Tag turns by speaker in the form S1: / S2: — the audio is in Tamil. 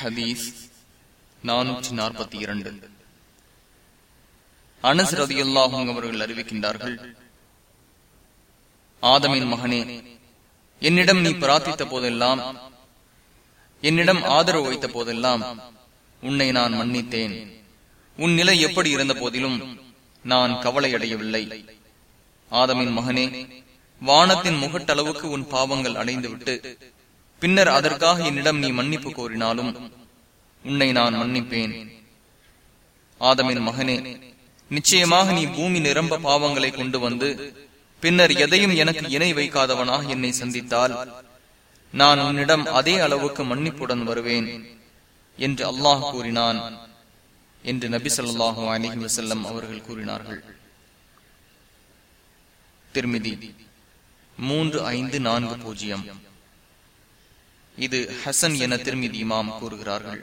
S1: ஹதீஸ் நானூற்றி நாற்பத்தி இரண்டு. அனஸ் ரதியுல்லாஹும் அவர்கள் அறிவிக்கின்றார்கள் ஆதமின் மகனே என்னிடம் நீ பிரார்த்தித்த போதெல்லாம் என்னிடம் ஆதரவு வைத்த போதெல்லாம் உன்னை நான் மன்னித்தேன். உன் நிலை எப்படி இருந்த போதிலும் நான் கவலை அடையவில்லை ஆதமின் மகனே வானத்தின் முகட்டளவுக்கு உன் பாவங்கள் அடைந்துவிட்டு பின்னர் அதற்காக என்னிடம் நீ மன்னிப்பு கோரினாலும் உன்னை நான் மன்னிப்பேன். ஆதமின் மகனே நிச்சயமாக நீ பூமி நிரம்ப பாவங்களை கொண்டு வந்து பின்னர் எதையும் எனக்கு இணை வைக்காதவனாக என்னை சந்தித்தால் நான் உன்னிடம் அதே அளவுக்கு மன்னிப்புடன் வருவேன் என்று அல்லாஹ் கூறினான் என்று நபி சொல்லாஹு அலஹி வசல்லம் அவர்கள் கூறினார்கள். திருமிதி மூன்று ஐந்து நான்கு பூஜ்ஜியம். இது ஹசன் என திருமிதி இமாம் கூறுகிறார்கள்.